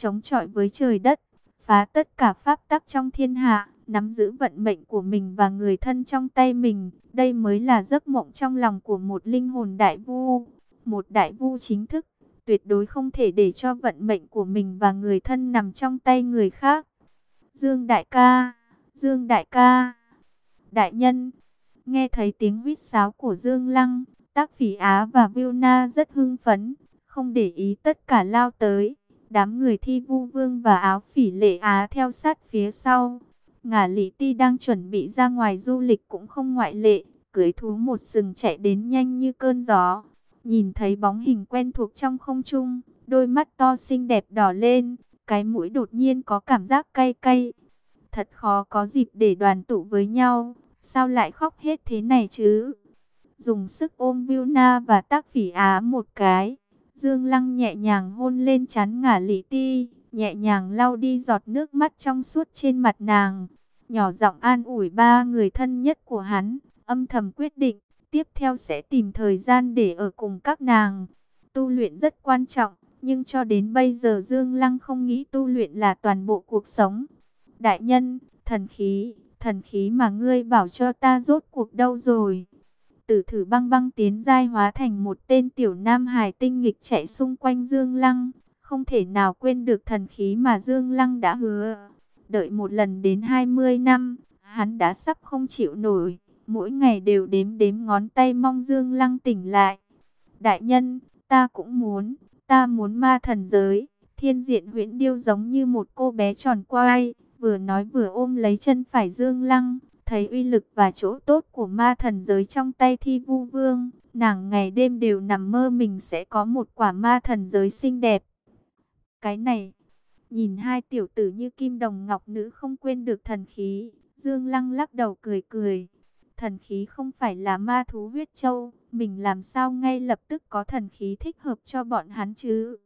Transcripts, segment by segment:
chống chọi với trời đất, phá tất cả pháp tắc trong thiên hạ, nắm giữ vận mệnh của mình và người thân trong tay mình. Đây mới là giấc mộng trong lòng của một linh hồn đại vu, một đại vu chính thức, tuyệt đối không thể để cho vận mệnh của mình và người thân nằm trong tay người khác. Dương đại ca, Dương đại ca, đại nhân, nghe thấy tiếng huýt sáo của Dương Lăng, Tác Phỉ Á và Vilna rất hưng phấn, không để ý tất cả lao tới. Đám người thi vu vương và áo phỉ lệ Á theo sát phía sau. Ngả Lý Ti đang chuẩn bị ra ngoài du lịch cũng không ngoại lệ, cưới thú một sừng chạy đến nhanh như cơn gió. Nhìn thấy bóng hình quen thuộc trong không trung, đôi mắt to xinh đẹp đỏ lên, cái mũi đột nhiên có cảm giác cay cay. Thật khó có dịp để đoàn tụ với nhau, sao lại khóc hết thế này chứ? Dùng sức ôm Vilna và tác phỉ á một cái. Dương Lăng nhẹ nhàng hôn lên chán ngả lý ti, nhẹ nhàng lau đi giọt nước mắt trong suốt trên mặt nàng. Nhỏ giọng an ủi ba người thân nhất của hắn, âm thầm quyết định, tiếp theo sẽ tìm thời gian để ở cùng các nàng. Tu luyện rất quan trọng, nhưng cho đến bây giờ Dương Lăng không nghĩ tu luyện là toàn bộ cuộc sống. Đại nhân, thần khí, thần khí mà ngươi bảo cho ta rốt cuộc đâu rồi? Tử thử băng băng tiến giai hóa thành một tên tiểu nam hài tinh nghịch chạy xung quanh Dương Lăng. Không thể nào quên được thần khí mà Dương Lăng đã hứa. Đợi một lần đến 20 năm, hắn đã sắp không chịu nổi. Mỗi ngày đều đếm đếm ngón tay mong Dương Lăng tỉnh lại. Đại nhân, ta cũng muốn, ta muốn ma thần giới. Thiên diện huyễn điêu giống như một cô bé tròn quai, vừa nói vừa ôm lấy chân phải Dương Lăng thấy uy lực và chỗ tốt của ma thần giới trong tay thi vu vương, nàng ngày đêm đều nằm mơ mình sẽ có một quả ma thần giới xinh đẹp. Cái này, nhìn hai tiểu tử như kim đồng ngọc nữ không quên được thần khí, Dương Lăng lắc đầu cười cười. Thần khí không phải là ma thú huyết châu, mình làm sao ngay lập tức có thần khí thích hợp cho bọn hắn chứ.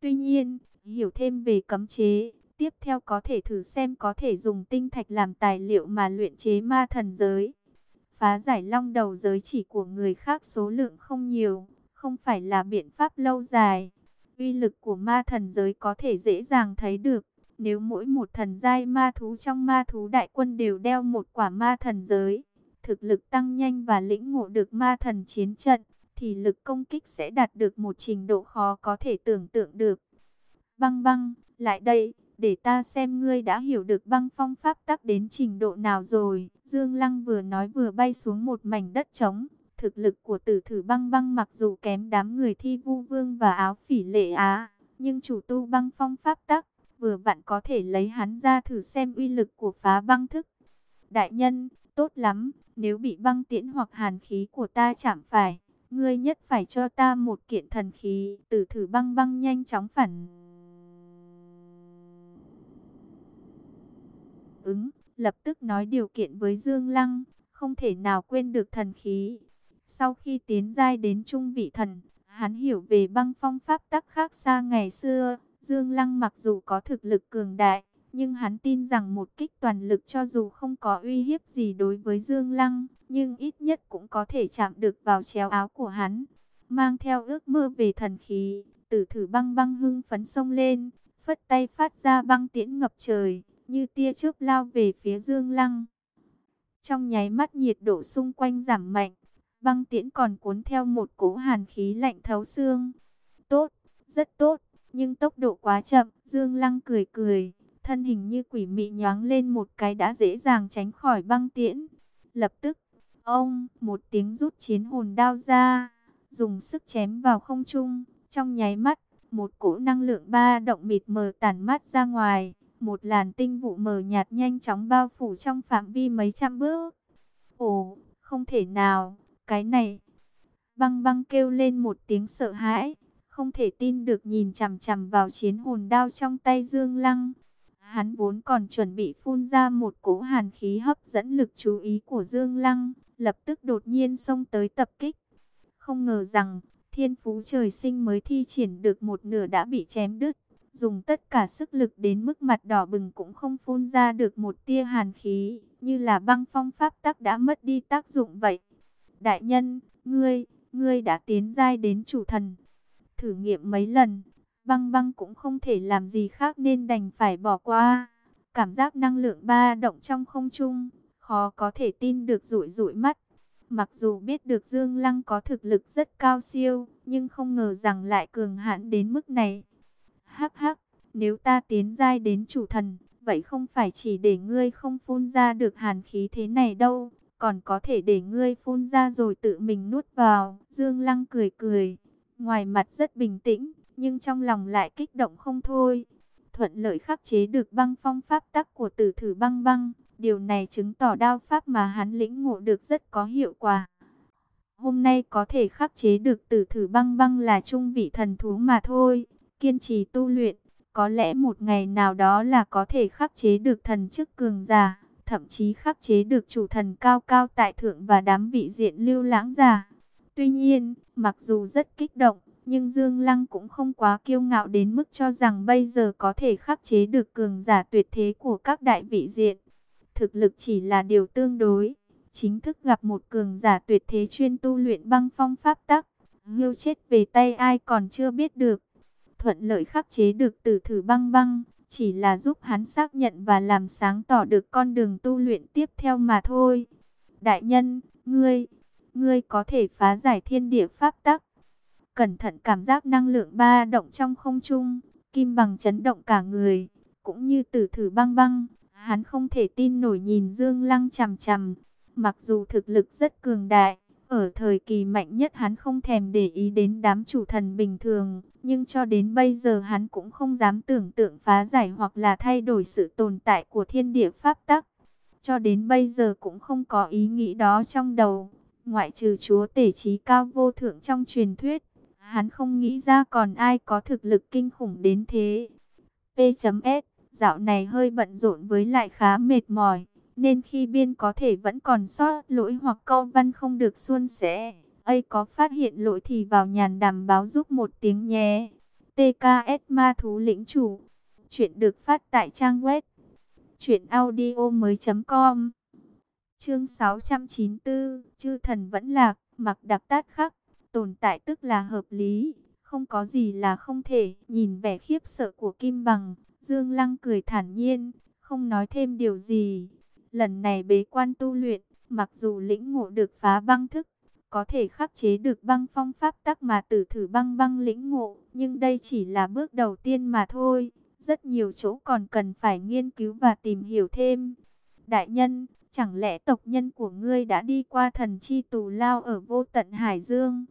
Tuy nhiên, hiểu thêm về cấm chế, Tiếp theo có thể thử xem có thể dùng tinh thạch làm tài liệu mà luyện chế ma thần giới. Phá giải long đầu giới chỉ của người khác số lượng không nhiều, không phải là biện pháp lâu dài. Uy lực của ma thần giới có thể dễ dàng thấy được. Nếu mỗi một thần giai ma thú trong ma thú đại quân đều đeo một quả ma thần giới, thực lực tăng nhanh và lĩnh ngộ được ma thần chiến trận, thì lực công kích sẽ đạt được một trình độ khó có thể tưởng tượng được. Băng băng, lại đây, để ta xem ngươi đã hiểu được băng phong pháp tắc đến trình độ nào rồi. Dương Lăng vừa nói vừa bay xuống một mảnh đất trống. Thực lực của tử thử băng băng mặc dù kém đám người thi vu vương và áo phỉ lệ á, nhưng chủ tu băng phong pháp tắc, vừa vặn có thể lấy hắn ra thử xem uy lực của phá băng thức. Đại nhân, tốt lắm, nếu bị băng tiễn hoặc hàn khí của ta chạm phải, ngươi nhất phải cho ta một kiện thần khí. Tử thử băng băng nhanh chóng phản ứng, lập tức nói điều kiện với Dương Lăng, không thể nào quên được thần khí. Sau khi tiến giai đến trung vị thần, hắn hiểu về băng phong pháp tắc khác xa ngày xưa. Dương Lăng mặc dù có thực lực cường đại, nhưng hắn tin rằng một kích toàn lực cho dù không có uy hiếp gì đối với Dương Lăng, nhưng ít nhất cũng có thể chạm được vào chéo áo của hắn. Mang theo ước mơ về thần khí, tử thử băng băng hưng phấn sông lên, phất tay phát ra băng tiễn ngập trời như tia chớp lao về phía Dương Lăng. Trong nháy mắt nhiệt độ xung quanh giảm mạnh, băng tiễn còn cuốn theo một cỗ hàn khí lạnh thấu xương. Tốt, rất tốt, nhưng tốc độ quá chậm, Dương Lăng cười cười, thân hình như quỷ mị nhoáng lên một cái đã dễ dàng tránh khỏi băng tiễn. Lập tức, ông, một tiếng rút chiến hồn đao ra, dùng sức chém vào không trung, trong nháy mắt, một cỗ năng lượng ba động mịt mờ tản mắt ra ngoài một làn tinh vụ mờ nhạt nhanh chóng bao phủ trong phạm vi mấy trăm bước. Ồ, không thể nào, cái này. Băng băng kêu lên một tiếng sợ hãi, không thể tin được nhìn chằm chằm vào chiến hồn đao trong tay Dương Lăng. Hắn vốn còn chuẩn bị phun ra một cỗ hàn khí hấp dẫn lực chú ý của Dương Lăng, lập tức đột nhiên xông tới tập kích. Không ngờ rằng, thiên phú trời sinh mới thi triển được một nửa đã bị chém đứt dùng tất cả sức lực đến mức mặt đỏ bừng cũng không phun ra được một tia hàn khí, như là băng phong pháp tắc đã mất đi tác dụng vậy. Đại nhân, ngươi, ngươi đã tiến giai đến chủ thần. Thử nghiệm mấy lần, Băng băng cũng không thể làm gì khác nên đành phải bỏ qua. Cảm giác năng lượng ba động trong không trung, khó có thể tin được rụi rụi mắt. Mặc dù biết được Dương Lăng có thực lực rất cao siêu, nhưng không ngờ rằng lại cường hãn đến mức này. Hắc hắc, nếu ta tiến giai đến chủ thần, vậy không phải chỉ để ngươi không phun ra được hàn khí thế này đâu, còn có thể để ngươi phun ra rồi tự mình nuốt vào. Dương Lăng cười cười, ngoài mặt rất bình tĩnh, nhưng trong lòng lại kích động không thôi. Thuận lợi khắc chế được băng phong pháp tắc của tử thử băng băng, điều này chứng tỏ đao pháp mà hắn lĩnh ngộ được rất có hiệu quả. Hôm nay có thể khắc chế được tử thử băng băng là trung vị thần thú mà thôi, kiên trì tu luyện, có lẽ một ngày nào đó là có thể khắc chế được thần chức cường giả, thậm chí khắc chế được chủ thần cao cao tại thượng và đám vị diện lưu lãng giả. Tuy nhiên, mặc dù rất kích động, nhưng Dương Lăng cũng không quá kiêu ngạo đến mức cho rằng bây giờ có thể khắc chế được cường giả tuyệt thế của các đại vị diện. Thực lực chỉ là điều tương đối. Chính thức gặp một cường giả tuyệt thế chuyên tu luyện băng phong pháp tắc. Hưu chết về tay ai còn chưa biết được. Thuận lợi khắc chế được tử thử băng băng. Chỉ là giúp hắn xác nhận và làm sáng tỏ được con đường tu luyện tiếp theo mà thôi. Đại nhân, ngươi, ngươi có thể phá giải thiên địa pháp tắc cẩn thận cảm giác năng lượng ba động trong không trung, kim bằng chấn động cả người, cũng như tử thử băng băng, hắn không thể tin nổi nhìn Dương Lăng chằm chằm, mặc dù thực lực rất cường đại, ở thời kỳ mạnh nhất hắn không thèm để ý đến đám chủ thần bình thường, nhưng cho đến bây giờ hắn cũng không dám tưởng tượng phá giải hoặc là thay đổi sự tồn tại của thiên địa pháp tắc. Cho đến bây giờ cũng không có ý nghĩ đó trong đầu, ngoại trừ chúa tể trí cao vô thượng trong truyền thuyết. Hắn không nghĩ ra còn ai có thực lực kinh khủng đến thế. P.S. Dạo này hơi bận rộn với lại khá mệt mỏi. Nên khi biên có thể vẫn còn sót lỗi hoặc câu văn không được suôn sẻ. ấy có phát hiện lỗi thì vào nhàn đàm báo giúp một tiếng nhé. TKS Ma Thú Lĩnh Chủ. Chuyện được phát tại trang web. Chuyện audio mới.com Chương 694 Chư thần vẫn lạc, mặc đặc tát khắc tồn tại tức là hợp lý, không có gì là không thể. Nhìn vẻ khiếp sợ của Kim Bằng, Dương Lăng cười thản nhiên, không nói thêm điều gì. Lần này bế quan tu luyện, mặc dù lĩnh ngộ được phá băng thức, có thể khắc chế được băng phong pháp tắc mà tử thử băng băng lĩnh ngộ, nhưng đây chỉ là bước đầu tiên mà thôi. Rất nhiều chỗ còn cần phải nghiên cứu và tìm hiểu thêm. Đại nhân, chẳng lẽ tộc nhân của ngươi đã đi qua thần chi tù lao ở vô tận Hải Dương?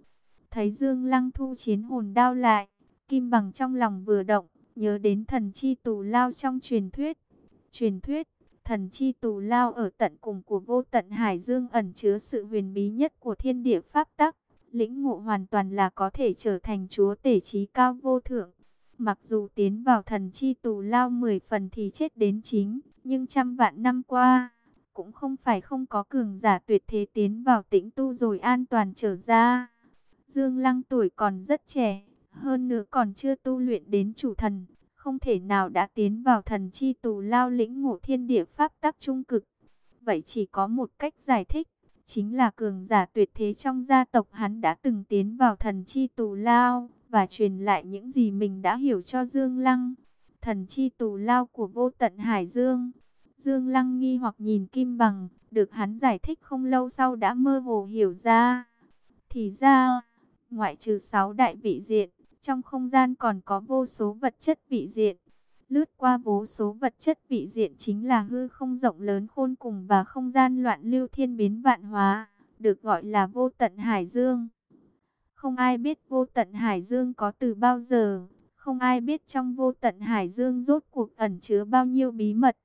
Thấy Dương Lăng thu chiến hồn đao lại, Kim Bằng trong lòng vừa động, nhớ đến thần chi tù lao trong truyền thuyết. Truyền thuyết, thần chi tù lao ở tận cùng của vô tận Hải Dương ẩn chứa sự huyền bí nhất của thiên địa pháp tắc. Lĩnh ngộ hoàn toàn là có thể trở thành chúa tể trí cao vô thượng. Mặc dù tiến vào thần chi tù lao 10 phần thì chết đến chính, nhưng trăm vạn năm qua, cũng không phải không có cường giả tuyệt thế tiến vào tĩnh tu rồi an toàn trở ra. Dương Lăng tuổi còn rất trẻ, hơn nữa còn chưa tu luyện đến chủ thần, không thể nào đã tiến vào thần chi tù lao lĩnh ngộ thiên địa pháp tắc trung cực. Vậy chỉ có một cách giải thích, chính là cường giả tuyệt thế trong gia tộc hắn đã từng tiến vào thần chi tù lao, và truyền lại những gì mình đã hiểu cho Dương Lăng. Thần chi tù lao của vô tận Hải Dương. Dương Lăng nghi hoặc nhìn Kim Bằng, được hắn giải thích không lâu sau đã mơ hồ hiểu ra. Thì ra Ngoại trừ sáu đại vị diện, trong không gian còn có vô số vật chất vị diện. Lướt qua vô số vật chất vị diện chính là hư không rộng lớn khôn cùng và không gian loạn lưu thiên biến vạn hóa, được gọi là vô tận Hải Dương. Không ai biết vô tận Hải Dương có từ bao giờ, không ai biết trong vô tận Hải Dương rốt cuộc ẩn chứa bao nhiêu bí mật.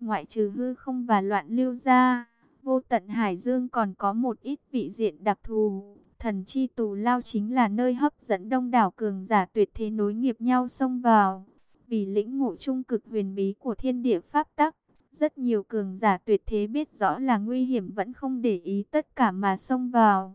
Ngoại trừ hư không và loạn lưu ra, vô tận Hải Dương còn có một ít vị diện đặc thù, Thần chi tù lao chính là nơi hấp dẫn đông đảo cường giả tuyệt thế nối nghiệp nhau xông vào. Vì lĩnh ngộ trung cực huyền bí của thiên địa pháp tắc, rất nhiều cường giả tuyệt thế biết rõ là nguy hiểm vẫn không để ý tất cả mà xông vào.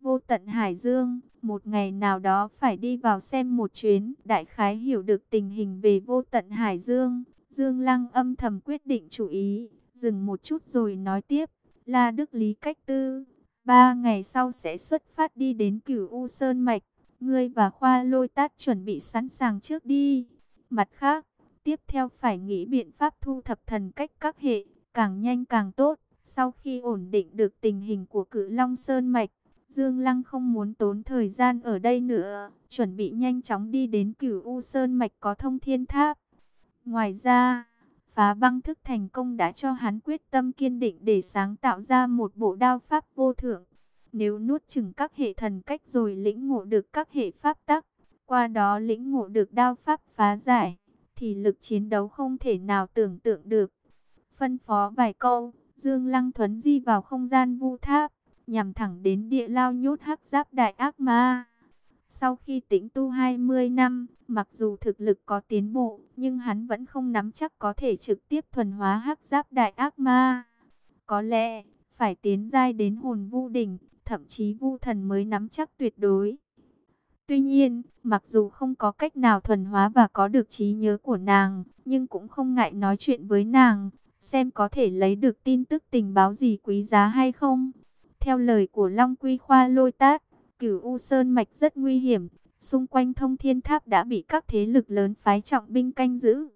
Vô tận Hải Dương, một ngày nào đó phải đi vào xem một chuyến, đại khái hiểu được tình hình về vô tận Hải Dương. Dương Lăng âm thầm quyết định chủ ý, dừng một chút rồi nói tiếp. là Đức Lý Cách Tư Ba ngày sau sẽ xuất phát đi đến cửu U Sơn Mạch. Ngươi và khoa lôi tát chuẩn bị sẵn sàng trước đi. Mặt khác, tiếp theo phải nghĩ biện pháp thu thập thần cách các hệ, càng nhanh càng tốt. Sau khi ổn định được tình hình của cử Long Sơn Mạch, Dương Lăng không muốn tốn thời gian ở đây nữa, chuẩn bị nhanh chóng đi đến cửu U Sơn Mạch có thông thiên tháp. Ngoài ra, phá băng thức thành công đã cho hắn quyết tâm kiên định để sáng tạo ra một bộ đao pháp vô thượng. Nếu nuốt chừng các hệ thần cách rồi lĩnh ngộ được các hệ pháp tắc, qua đó lĩnh ngộ được đao pháp phá giải, thì lực chiến đấu không thể nào tưởng tượng được. Phân phó vài câu, Dương Lăng Thuấn di vào không gian vu tháp, nhằm thẳng đến địa lao nhốt hắc giáp đại ác ma. Sau khi tĩnh tu 20 năm, mặc dù thực lực có tiến bộ, nhưng hắn vẫn không nắm chắc có thể trực tiếp thuần hóa hắc giáp đại ác ma. Có lẽ, phải tiến giai đến hồn vu đỉnh, thậm chí vu thần mới nắm chắc tuyệt đối. Tuy nhiên, mặc dù không có cách nào thuần hóa và có được trí nhớ của nàng, nhưng cũng không ngại nói chuyện với nàng, xem có thể lấy được tin tức tình báo gì quý giá hay không. Theo lời của Long Quy Khoa Lôi Tát, cửu U Sơn Mạch rất nguy hiểm, xung quanh thông thiên tháp đã bị các thế lực lớn phái trọng binh canh giữ.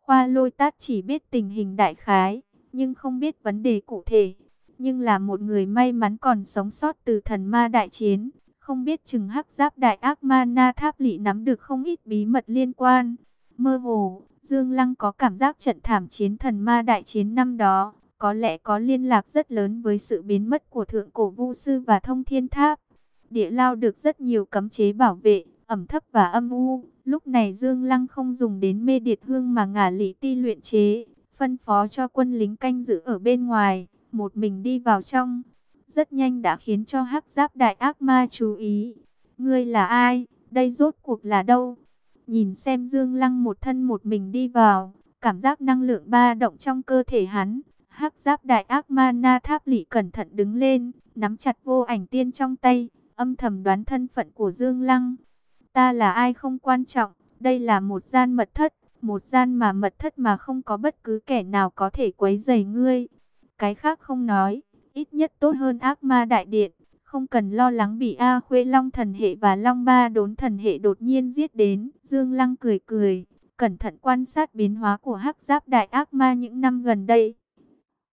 Khoa Lôi Tát chỉ biết tình hình đại khái, nhưng không biết vấn đề cụ thể. Nhưng là một người may mắn còn sống sót từ thần ma đại chiến, không biết chừng hắc giáp đại ác ma na tháp lị nắm được không ít bí mật liên quan. Mơ hồ, Dương Lăng có cảm giác trận thảm chiến thần ma đại chiến năm đó, có lẽ có liên lạc rất lớn với sự biến mất của thượng cổ vu sư và thông thiên tháp. Địa lao được rất nhiều cấm chế bảo vệ, ẩm thấp và âm u. Lúc này Dương Lăng không dùng đến mê điệt hương mà ngả lý ti luyện chế, phân phó cho quân lính canh giữ ở bên ngoài, một mình đi vào trong. Rất nhanh đã khiến cho hắc giáp đại ác ma chú ý. Ngươi là ai? Đây rốt cuộc là đâu? Nhìn xem Dương Lăng một thân một mình đi vào, cảm giác năng lượng ba động trong cơ thể hắn. Hắc giáp đại ác ma na tháp lỷ cẩn thận đứng lên, nắm chặt vô ảnh tiên trong tay, âm thầm đoán thân phận của Dương Lăng. Ta là ai không quan trọng, đây là một gian mật thất, một gian mà mật thất mà không có bất cứ kẻ nào có thể quấy rầy ngươi. Cái khác không nói, ít nhất tốt hơn ác ma đại điện, không cần lo lắng bị A Khuê Long thần hệ và Long Ba đốn thần hệ đột nhiên giết đến. Dương Lăng cười cười, cẩn thận quan sát biến hóa của hắc giáp đại ác ma những năm gần đây.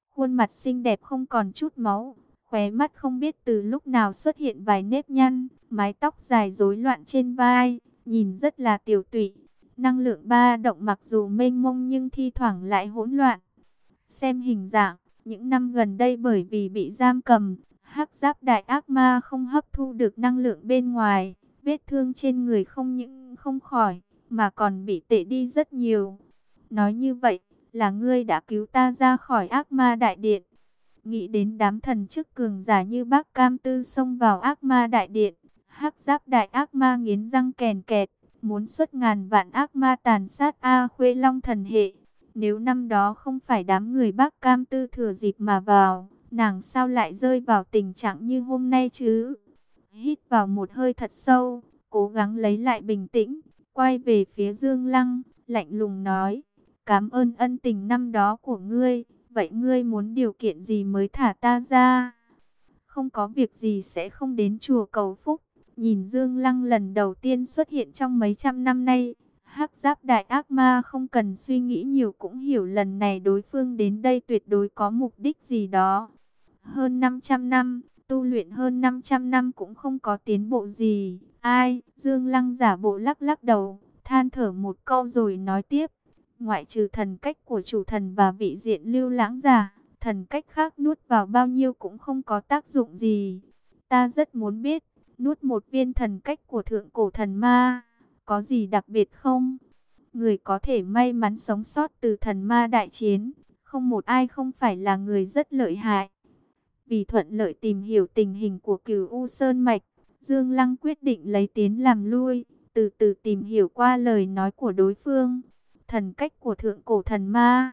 Khuôn mặt xinh đẹp không còn chút máu, khóe mắt không biết từ lúc nào xuất hiện vài nếp nhăn, mái tóc dài rối loạn trên vai, nhìn rất là tiểu tụy. Năng lượng ba động mặc dù mênh mông nhưng thi thoảng lại hỗn loạn. Xem hình dạng, những năm gần đây bởi vì bị giam cầm, hắc giáp đại ác ma không hấp thu được năng lượng bên ngoài, vết thương trên người không những không khỏi, mà còn bị tệ đi rất nhiều. Nói như vậy, là ngươi đã cứu ta ra khỏi ác ma đại điện. Nghĩ đến đám thần chức cường giả như bác cam tư xông vào ác ma đại điện, hắc giáp đại ác ma nghiến răng kèn kẹt, muốn xuất ngàn vạn ác ma tàn sát A Khuê Long thần hệ. Nếu năm đó không phải đám người bác cam tư thừa dịp mà vào, nàng sao lại rơi vào tình trạng như hôm nay chứ? Hít vào một hơi thật sâu, cố gắng lấy lại bình tĩnh, quay về phía Dương Lăng, lạnh lùng nói, cảm ơn ân tình năm đó của ngươi, vậy ngươi muốn điều kiện gì mới thả ta ra? Không có việc gì sẽ không đến chùa cầu phúc, nhìn Dương Lăng lần đầu tiên xuất hiện trong mấy trăm năm nay, hắc giáp đại ác ma không cần suy nghĩ nhiều cũng hiểu lần này đối phương đến đây tuyệt đối có mục đích gì đó. Hơn 500 năm, tu luyện hơn 500 năm cũng không có tiến bộ gì. Ai? Dương Lăng giả bộ lắc lắc đầu, than thở một câu rồi nói tiếp. Ngoại trừ thần cách của chủ thần và vị diện lưu lãng giả, thần cách khác nuốt vào bao nhiêu cũng không có tác dụng gì. Ta rất muốn biết, nuốt một viên thần cách của thượng cổ thần ma, có gì đặc biệt không? Người có thể may mắn sống sót từ thần ma đại chiến, không một ai không phải là người rất lợi hại. Vì thuận lợi tìm hiểu tình hình của cửu U Sơn Mạch, Dương Lăng quyết định lấy tiến làm lui, từ từ tìm hiểu qua lời nói của đối phương. Thần cách của thượng cổ thần ma.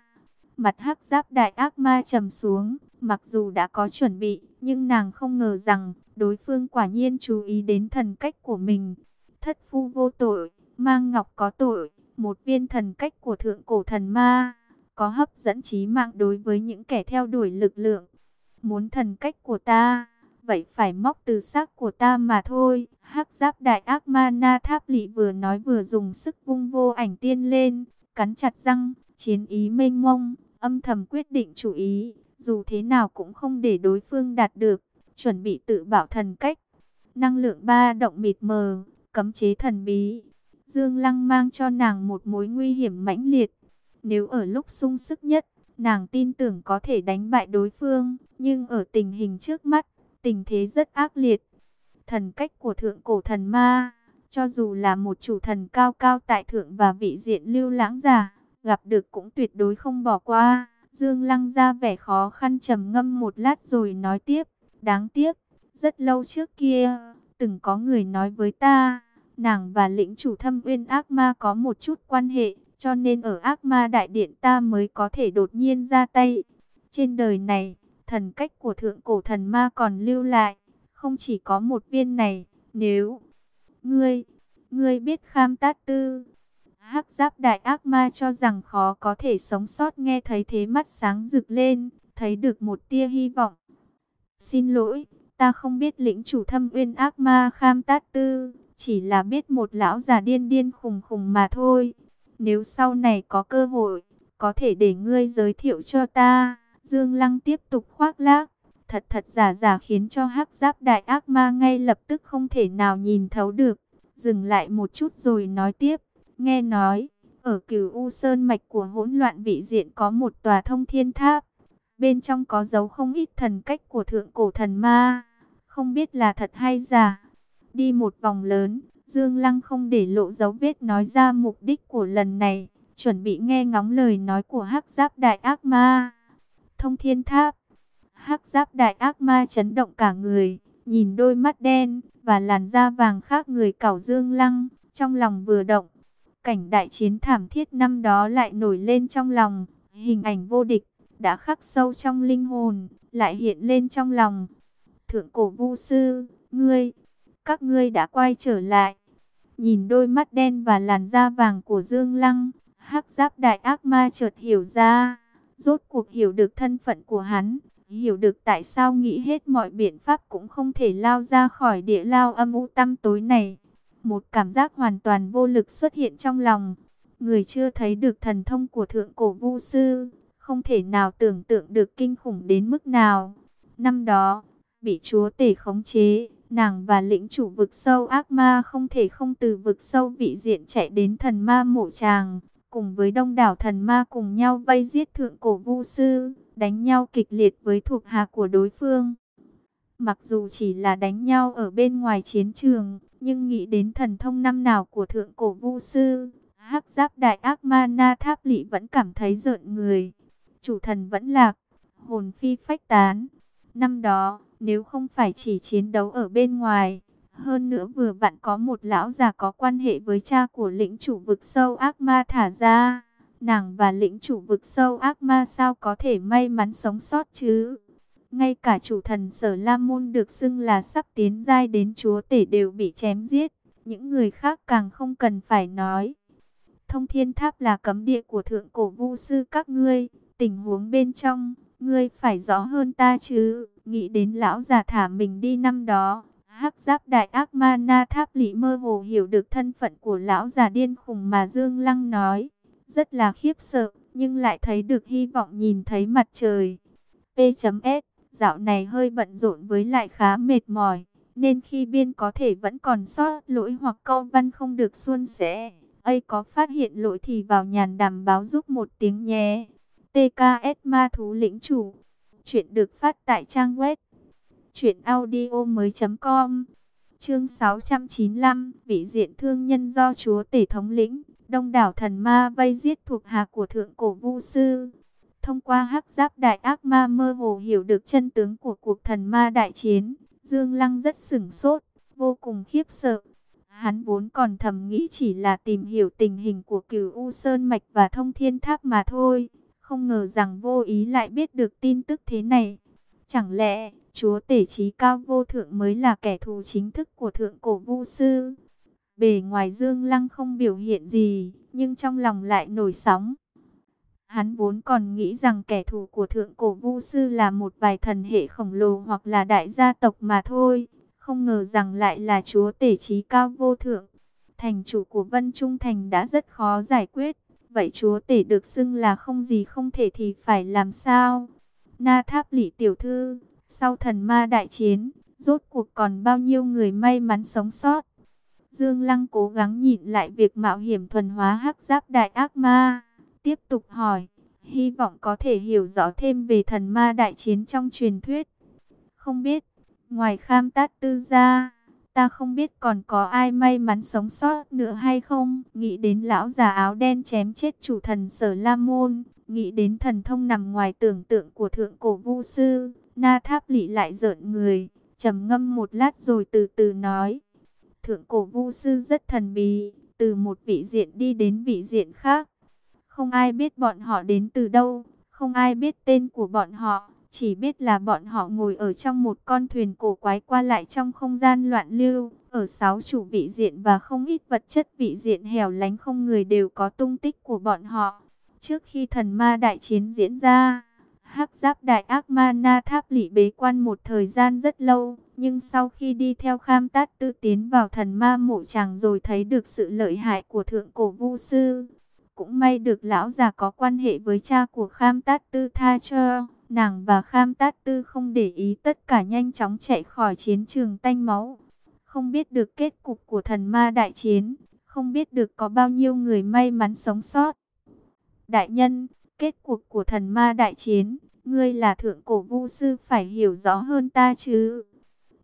Mặt hắc giáp đại ác ma trầm xuống, mặc dù đã có chuẩn bị, nhưng nàng không ngờ rằng đối phương quả nhiên chú ý đến thần cách của mình. Thất phu vô tội, mang ngọc có tội, một viên thần cách của thượng cổ thần ma, có hấp dẫn trí mạng đối với những kẻ theo đuổi lực lượng. Muốn thần cách của ta, vậy phải móc từ xác của ta mà thôi. Hắc giáp đại ác ma na tháp lị vừa nói vừa dùng sức vung vô ảnh tiên lên, cắn chặt răng, chiến ý mênh mông, âm thầm quyết định chủ ý, dù thế nào cũng không để đối phương đạt được, chuẩn bị tự bảo thần cách. Năng lượng ba động mịt mờ, cấm chế thần bí. Dương Lăng mang cho nàng một mối nguy hiểm mãnh liệt. Nếu ở lúc sung sức nhất, nàng tin tưởng có thể đánh bại đối phương, nhưng ở tình hình trước mắt, tình thế rất ác liệt. Thần cách của thượng cổ thần ma, cho dù là một chủ thần cao cao tại thượng và vị diện lưu lãng giả, gặp được cũng tuyệt đối không bỏ qua. Dương Lăng ra vẻ khó khăn trầm ngâm một lát rồi nói tiếp, đáng tiếc, rất lâu trước kia, từng có người nói với ta, nàng và lĩnh chủ thâm uyên ác ma có một chút quan hệ, cho nên ở ác ma đại điện ta mới có thể đột nhiên ra tay. Trên đời này, thần cách của thượng cổ thần ma còn lưu lại, không chỉ có một viên này, nếu ngươi, ngươi biết kham tát tư. Hắc giáp đại ác ma cho rằng khó có thể sống sót nghe thấy thế mắt sáng rực lên, thấy được một tia hy vọng. Xin lỗi, ta không biết lĩnh chủ thâm uyên ác ma kham tát tư, chỉ là biết một lão già điên điên khùng khùng mà thôi. Nếu sau này có cơ hội, có thể để ngươi giới thiệu cho ta. Dương Lăng tiếp tục khoác lác, thật thật giả giả khiến cho hắc giáp đại ác ma ngay lập tức không thể nào nhìn thấu được. Dừng lại một chút rồi nói tiếp, nghe nói, ở cửu U Sơn Mạch của hỗn loạn vị diện có một tòa thông thiên tháp. Bên trong có dấu không ít thần cách của thượng cổ thần ma, không biết là thật hay giả. Đi một vòng lớn, Dương Lăng không để lộ dấu vết nói ra mục đích của lần này, chuẩn bị nghe ngóng lời nói của hắc giáp đại ác ma. Thông thiên tháp, hắc giáp đại ác ma chấn động cả người, nhìn đôi mắt đen và làn da vàng khác người cảo Dương Lăng, trong lòng vừa động. Cảnh đại chiến thảm thiết năm đó lại nổi lên trong lòng, hình ảnh vô địch, đã khắc sâu trong linh hồn, lại hiện lên trong lòng. Thượng cổ vu sư, ngươi các ngươi đã quay trở lại. Nhìn đôi mắt đen và làn da vàng của Dương Lăng, hắc giáp đại ác ma chợt hiểu ra, rốt cuộc hiểu được thân phận của hắn, hiểu được tại sao nghĩ hết mọi biện pháp cũng không thể lao ra khỏi địa lao âm u tăm tối này. Một cảm giác hoàn toàn vô lực xuất hiện trong lòng. Người chưa thấy được thần thông của thượng cổ vu sư, không thể nào tưởng tượng được kinh khủng đến mức nào. Năm đó, bị chúa tể khống chế, Nàng và lĩnh chủ vực sâu ác ma không thể không từ vực sâu vị diện chạy đến thần ma mộ tràng, cùng với đông đảo thần ma cùng nhau vây giết thượng cổ vu sư, đánh nhau kịch liệt với thuộc hạ của đối phương. Mặc dù chỉ là đánh nhau ở bên ngoài chiến trường, nhưng nghĩ đến thần thông năm nào của thượng cổ vu sư, hắc giáp đại ác ma na tháp lị vẫn cảm thấy rợn người. Chủ thần vẫn lạc, hồn phi phách tán. Năm đó, nếu không phải chỉ chiến đấu ở bên ngoài, hơn nữa vừa vặn có một lão già có quan hệ với cha của lĩnh chủ vực sâu ác ma thả ra. Nàng và lĩnh chủ vực sâu ác ma sao có thể may mắn sống sót chứ? Ngay cả chủ thần sở La Môn được xưng là sắp tiến giai đến chúa tể đều bị chém giết. Những người khác càng không cần phải nói. Thông thiên tháp là cấm địa của thượng cổ vu sư các ngươi. Tình huống bên trong, ngươi phải rõ hơn ta chứ. Nghĩ đến lão già thả mình đi năm đó, hắc giáp đại ác ma na tháp lý mơ hồ hiểu được thân phận của lão già điên khùng mà Dương Lăng nói. Rất là khiếp sợ, nhưng lại thấy được hy vọng nhìn thấy mặt trời. P.S. Dạo này hơi bận rộn với lại khá mệt mỏi, nên khi biên có thể vẫn còn sót lỗi hoặc câu văn không được suôn sẻ. ấy có phát hiện lỗi thì vào nhàn đàm báo giúp một tiếng nhé. TKS Ma Thú Lĩnh Chủ Chuyện được phát tại trang web truyệnaudiomoi.com. Chương 695, vị diện thương nhân do chúa tể thống lĩnh, đông đảo thần ma vây giết thuộc hạ của thượng cổ vu sư. Thông qua hắc giáp đại ác ma mơ hồ hiểu được chân tướng của cuộc thần ma đại chiến, Dương Lăng rất sửng sốt, vô cùng khiếp sợ. Hắn vốn còn thầm nghĩ chỉ là tìm hiểu tình hình của cửu U Sơn Mạch và thông thiên tháp mà thôi. Không ngờ rằng vô ý lại biết được tin tức thế này. Chẳng lẽ chúa tể trí cao vô thượng mới là kẻ thù chính thức của thượng cổ vu sư? Bề ngoài Dương Lăng không biểu hiện gì, nhưng trong lòng lại nổi sóng. Hắn vốn còn nghĩ rằng kẻ thù của thượng cổ vu sư là một vài thần hệ khổng lồ hoặc là đại gia tộc mà thôi. Không ngờ rằng lại là chúa tể trí cao vô thượng. Thành chủ của Vân Trung Thành đã rất khó giải quyết. Vậy chúa tể được xưng là không gì không thể thì phải làm sao? Na Tháp Lỷ Tiểu Thư, sau thần ma đại chiến, rốt cuộc còn bao nhiêu người may mắn sống sót? Dương Lăng cố gắng nhìn lại việc mạo hiểm thuần hóa hắc giáp đại ác ma. Tiếp tục hỏi, hy vọng có thể hiểu rõ thêm về thần ma đại chiến trong truyền thuyết. Không biết, ngoài kham tát tư ra, ta không biết còn có ai may mắn sống sót nữa hay không. Nghĩ đến lão già áo đen chém chết chủ thần sở La Môn, nghĩ đến thần thông nằm ngoài tưởng tượng của thượng cổ vu sư, na tháp lị lại rợn người, trầm ngâm một lát rồi từ từ nói. Thượng cổ vu sư rất thần bí, từ một vị diện đi đến vị diện khác. Không ai biết bọn họ đến từ đâu, không ai biết tên của bọn họ, chỉ biết là bọn họ ngồi ở trong một con thuyền cổ quái qua lại trong không gian loạn lưu, ở sáu chủ vị diện và không ít vật chất vị diện hẻo lánh không người đều có tung tích của bọn họ. Trước khi thần ma đại chiến diễn ra, hắc giáp đại ác ma na tháp lỷ bế quan một thời gian rất lâu, nhưng sau khi đi theo kham tát tư tiến vào thần ma mộ chàng rồi thấy được sự lợi hại của thượng cổ vu sư. Cũng may được lão già có quan hệ với cha của kham tát tư tha cho, nàng và kham tát tư không để ý tất cả nhanh chóng chạy khỏi chiến trường tanh máu. Không biết được kết cục của thần ma đại chiến, không biết được có bao nhiêu người may mắn sống sót. Đại nhân, kết cuộc của thần ma đại chiến, ngươi là thượng cổ vu sư phải hiểu rõ hơn ta chứ.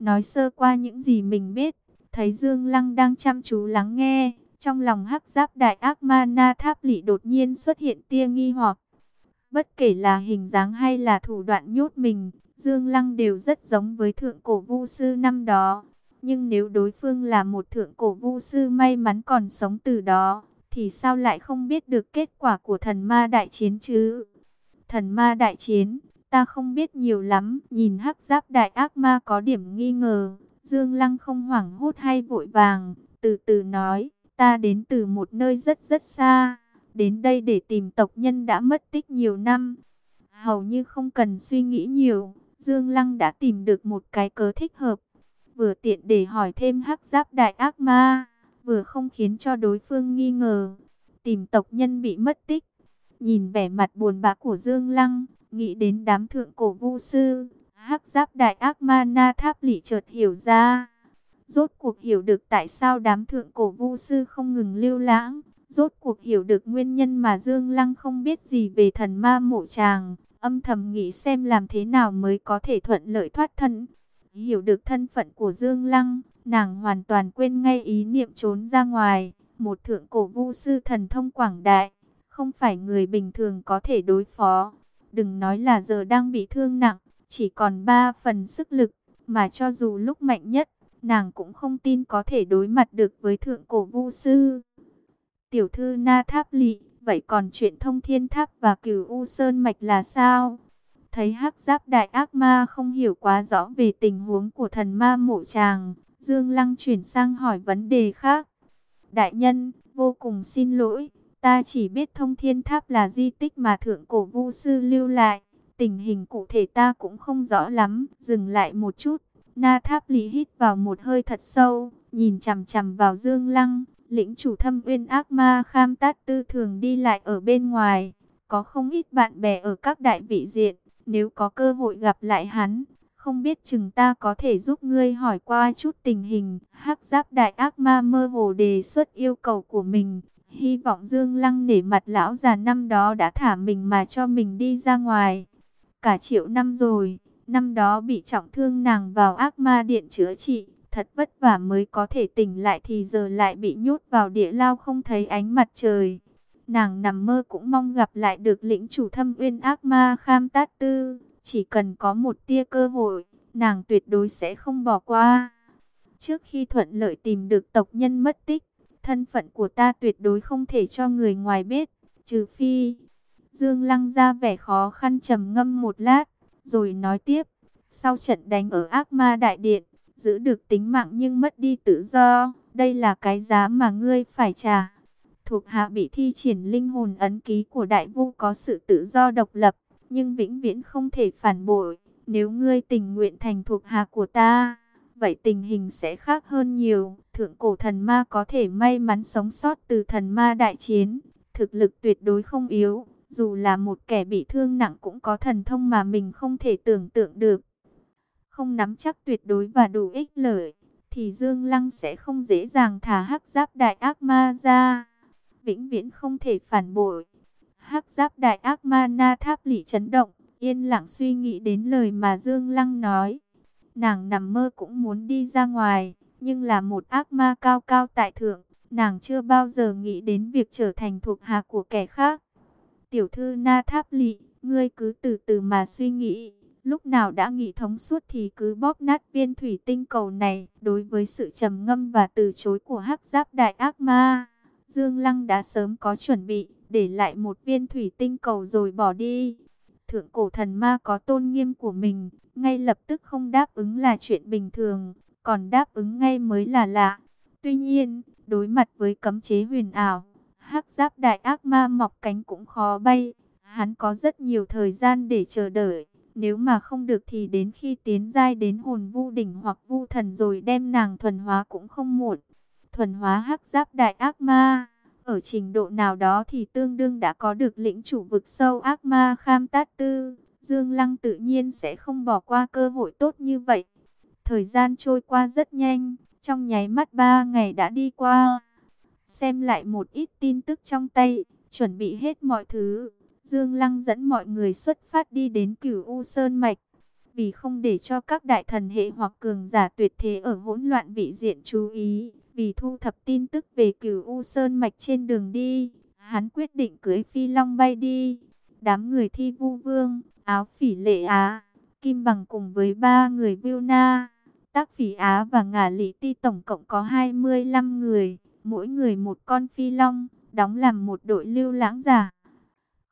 Nói sơ qua những gì mình biết, thấy Dương Lăng đang chăm chú lắng nghe, trong lòng hắc giáp đại ác ma na tháp lị đột nhiên xuất hiện tia nghi hoặc. Bất kể là hình dáng hay là thủ đoạn nhốt mình, Dương Lăng đều rất giống với thượng cổ vu sư năm đó. Nhưng nếu đối phương là một thượng cổ vu sư may mắn còn sống từ đó, thì sao lại không biết được kết quả của thần ma đại chiến chứ? Thần ma đại chiến, ta không biết nhiều lắm. Nhìn hắc giáp đại ác ma có điểm nghi ngờ. Dương Lăng không hoảng hốt hay vội vàng, từ từ nói, ta đến từ một nơi rất rất xa. Đến đây để tìm tộc nhân đã mất tích nhiều năm. Hầu như không cần suy nghĩ nhiều, Dương Lăng đã tìm được một cái cớ thích hợp. Vừa tiện để hỏi thêm hắc giáp đại ác ma vừa không khiến cho đối phương nghi ngờ. Tìm tộc nhân bị mất tích. Nhìn vẻ mặt buồn bã của Dương Lăng, nghĩ đến đám thượng cổ vu sư, hắc giáp đại ác ma na tháp lỷ chợt hiểu ra. Rốt cuộc hiểu được tại sao đám thượng cổ vu sư không ngừng lưu lãng. Rốt cuộc hiểu được nguyên nhân mà Dương Lăng không biết gì về thần ma mộ tràng. Âm thầm nghĩ xem làm thế nào mới có thể thuận lợi thoát thân. Hiểu được thân phận của Dương Lăng, nàng hoàn toàn quên ngay ý niệm trốn ra ngoài. Một thượng cổ vu sư thần thông quảng đại, không phải người bình thường có thể đối phó. Đừng nói là giờ đang bị thương nặng, chỉ còn ba phần sức lực, mà cho dù lúc mạnh nhất, nàng cũng không tin có thể đối mặt được với thượng cổ vu sư. Tiểu thư Na Tháp Lị, vậy còn chuyện thông thiên tháp và cửu U Sơn Mạch là sao? Thấy hắc giáp đại ác ma không hiểu quá rõ về tình huống của thần ma mộ tràng, Dương Lăng chuyển sang hỏi vấn đề khác. Đại nhân, vô cùng xin lỗi, ta chỉ biết thông thiên tháp là di tích mà thượng cổ vu sư lưu lại. Tình hình cụ thể ta cũng không rõ lắm, dừng lại một chút. Na tháp lý hít vào một hơi thật sâu, nhìn chằm chằm vào Dương Lăng, lĩnh chủ thâm uyên ác ma kham tát tư thường đi lại ở bên ngoài. Có không ít bạn bè ở các đại vị diện, nếu có cơ hội gặp lại hắn, không biết chừng ta có thể giúp ngươi hỏi qua chút tình hình. hắc giáp đại ác ma mơ hồ đề xuất yêu cầu của mình. Hy vọng Dương Lăng nể mặt lão già năm đó đã thả mình mà cho mình đi ra ngoài. Cả triệu năm rồi, năm đó bị trọng thương nàng vào ác ma điện chữa trị. Thật vất vả mới có thể tỉnh lại thì giờ lại bị nhốt vào địa lao không thấy ánh mặt trời. Nàng nằm mơ cũng mong gặp lại được lĩnh chủ thâm uyên ác ma kham tát tư. Chỉ cần có một tia cơ hội, nàng tuyệt đối sẽ không bỏ qua. Trước khi thuận lợi tìm được tộc nhân mất tích, thân phận của ta tuyệt đối không thể cho người ngoài biết, trừ phi. Dương Lăng ra vẻ khó khăn trầm ngâm một lát, rồi nói tiếp. Sau trận đánh ở ác ma đại điện, giữ được tính mạng nhưng mất đi tự do, đây là cái giá mà ngươi phải trả. Thuộc hạ bị thi triển linh hồn ấn ký của đại vu có sự tự do độc lập, nhưng vĩnh viễn không thể phản bội. Nếu ngươi tình nguyện thành thuộc hạ của ta, vậy tình hình sẽ khác hơn nhiều. Thượng cổ thần ma có thể may mắn sống sót từ thần ma đại chiến, thực lực tuyệt đối không yếu. Dù là một kẻ bị thương nặng cũng có thần thông mà mình không thể tưởng tượng được. Không nắm chắc tuyệt đối và đủ ích lợi, thì Dương Lăng sẽ không dễ dàng thả hắc giáp đại ác ma ra. Vĩnh viễn không thể phản bội. Hắc giáp đại ác ma na tháp lỷ chấn động, yên lặng suy nghĩ đến lời mà Dương Lăng nói. Nàng nằm mơ cũng muốn đi ra ngoài, nhưng là một ác ma cao cao tại thượng, nàng chưa bao giờ nghĩ đến việc trở thành thuộc hạ của kẻ khác. Tiểu thư Na Tháp Lị, ngươi cứ từ từ mà suy nghĩ, lúc nào đã nghĩ thống suốt thì cứ bóp nát viên thủy tinh cầu này. Đối với sự trầm ngâm và từ chối của hắc giáp đại ác ma, Dương Lăng đã sớm có chuẩn bị, để lại một viên thủy tinh cầu rồi bỏ đi. Thượng cổ thần ma có tôn nghiêm của mình, ngay lập tức không đáp ứng là chuyện bình thường, còn đáp ứng ngay mới là lạ. Tuy nhiên, đối mặt với cấm chế huyền ảo, hắc giáp đại ác ma mọc cánh cũng khó bay. Hắn có rất nhiều thời gian để chờ đợi. Nếu mà không được thì đến khi tiến giai đến hồn vu đỉnh hoặc vu thần rồi đem nàng thuần hóa cũng không muộn. Thuần hóa hắc giáp đại ác ma. Ở trình độ nào đó thì tương đương đã có được lĩnh chủ vực sâu ác ma kham tát tư. Dương Lăng tự nhiên sẽ không bỏ qua cơ hội tốt như vậy. Thời gian trôi qua rất nhanh. Trong nháy mắt ba ngày đã đi qua. Xem lại một ít tin tức trong tay. Chuẩn bị hết mọi thứ. Dương Lăng dẫn mọi người xuất phát đi đến cửu U Sơn Mạch. Vì không để cho các đại thần hệ hoặc cường giả tuyệt thế ở hỗn loạn vị diện chú ý. Vì thu thập tin tức về cửu U Sơn Mạch trên đường đi. Hắn quyết định cưới phi long bay đi. Đám người thi vu vương, áo phỉ lệ á, kim bằng cùng với ba người viêu na. Tác phỉ Á và ngả lý ti tổng cộng có 25 người, mỗi người một con phi long, đóng làm một đội lưu lãng giả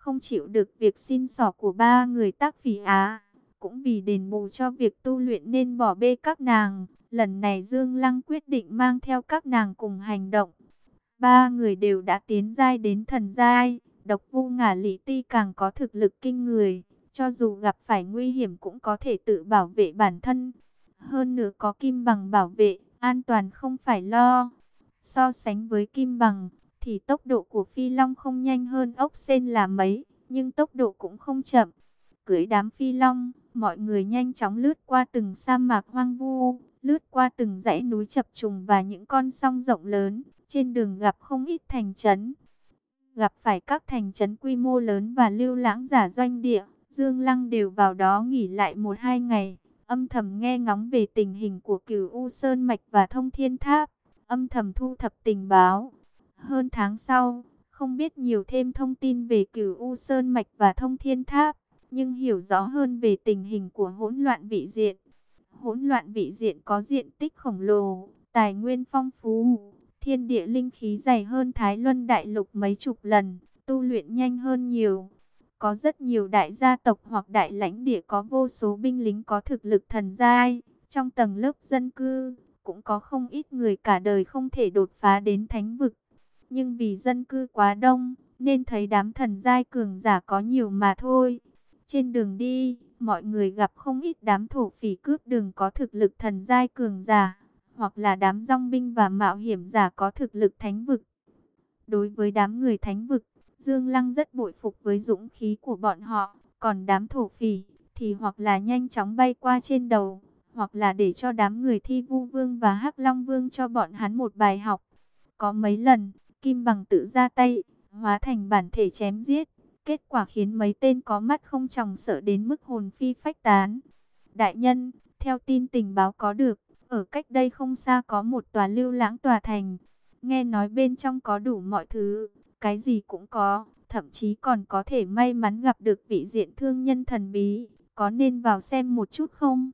không chịu được việc xin sỏ của ba người tác phỉ Á. Cũng vì đền bù cho việc tu luyện nên bỏ bê các nàng. Lần này Dương Lăng quyết định mang theo các nàng cùng hành động. Ba người đều đã tiến giai đến thần giai. Độc vu ngả lý ti càng có thực lực kinh người. Cho dù gặp phải nguy hiểm cũng có thể tự bảo vệ bản thân. Hơn nữa có kim bằng bảo vệ, an toàn không phải lo. So sánh với kim bằng, thì tốc độ của phi long không nhanh hơn ốc sen là mấy, nhưng tốc độ cũng không chậm. Cưới đám phi long, mọi người nhanh chóng lướt qua từng sa mạc hoang vu, lướt qua từng dãy núi chập trùng và những con sông rộng lớn, trên đường gặp không ít thành trấn. Gặp phải các thành trấn quy mô lớn và lưu lãng giả doanh địa, Dương Lăng đều vào đó nghỉ lại một hai ngày, âm thầm nghe ngóng về tình hình của cửu U Sơn Mạch và Thông Thiên Tháp, âm thầm thu thập tình báo, hơn tháng sau, không biết nhiều thêm thông tin về cửu U Sơn Mạch và Thông Thiên Tháp, nhưng hiểu rõ hơn về tình hình của hỗn loạn vị diện. Hỗn loạn vị diện có diện tích khổng lồ, tài nguyên phong phú, thiên địa linh khí dày hơn Thái Luân Đại Lục mấy chục lần, tu luyện nhanh hơn nhiều. Có rất nhiều đại gia tộc hoặc đại lãnh địa có vô số binh lính có thực lực thần giai, trong tầng lớp dân cư, cũng có không ít người cả đời không thể đột phá đến thánh vực nhưng vì dân cư quá đông, nên thấy đám thần giai cường giả có nhiều mà thôi. Trên đường đi, mọi người gặp không ít đám thổ phỉ cướp đường có thực lực thần giai cường giả, hoặc là đám rong binh và mạo hiểm giả có thực lực thánh vực. Đối với đám người thánh vực, Dương Lăng rất bội phục với dũng khí của bọn họ, còn đám thổ phỉ thì hoặc là nhanh chóng bay qua trên đầu, hoặc là để cho đám người thi vu vương và hắc long vương cho bọn hắn một bài học. Có mấy lần, Kim bằng tự ra tay, hóa thành bản thể chém giết. Kết quả khiến mấy tên có mắt không tròng sợ đến mức hồn phi phách tán. Đại nhân, theo tin tình báo có được, ở cách đây không xa có một tòa lưu lãng tòa thành. Nghe nói bên trong có đủ mọi thứ, cái gì cũng có, thậm chí còn có thể may mắn gặp được vị diện thương nhân thần bí. Có nên vào xem một chút không?